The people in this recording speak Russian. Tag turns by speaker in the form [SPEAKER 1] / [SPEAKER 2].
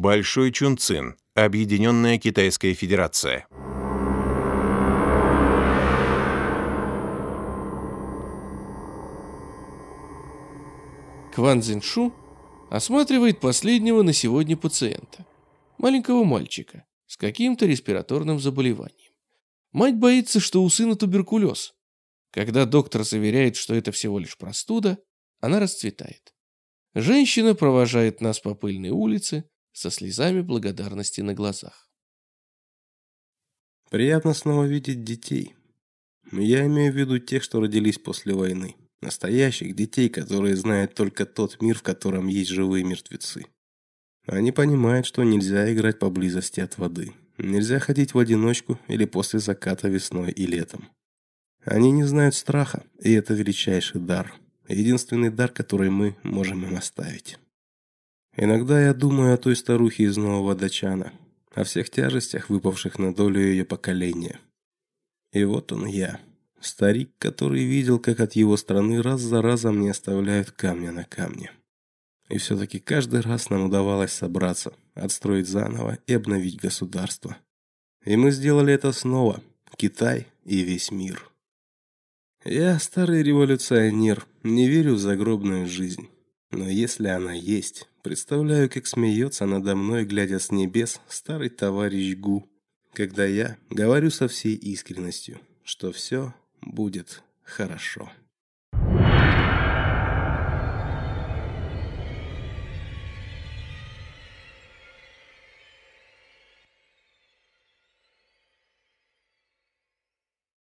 [SPEAKER 1] Большой Чунцин. Объединенная Китайская Федерация.
[SPEAKER 2] Кван Цзиньшу осматривает последнего на сегодня пациента, маленького мальчика с каким-то респираторным заболеванием. Мать боится, что у сына туберкулез. Когда доктор заверяет, что это всего лишь простуда, она расцветает. Женщина провожает нас по пыльной улице со слезами благодарности на глазах.
[SPEAKER 3] Приятно снова видеть детей. Я имею в виду тех, что родились после войны. Настоящих детей, которые знают только тот мир, в котором есть живые мертвецы. Они понимают, что нельзя играть поблизости от воды. Нельзя ходить в одиночку или после заката весной и летом. Они не знают страха, и это величайший дар. Единственный дар, который мы можем им оставить. Иногда я думаю о той старухе из Нового Дачана, о всех тяжестях, выпавших на долю ее поколения. И вот он я, старик, который видел, как от его страны раз за разом не оставляют камня на камне. И все-таки каждый раз нам удавалось собраться, отстроить заново и обновить государство. И мы сделали это снова. Китай и весь мир. Я старый революционер, не верю в загробную жизнь. Но если она есть, представляю, как смеется надо мной, глядя с небес, старый товарищ Гу, когда я говорю со всей искренностью, что все будет хорошо.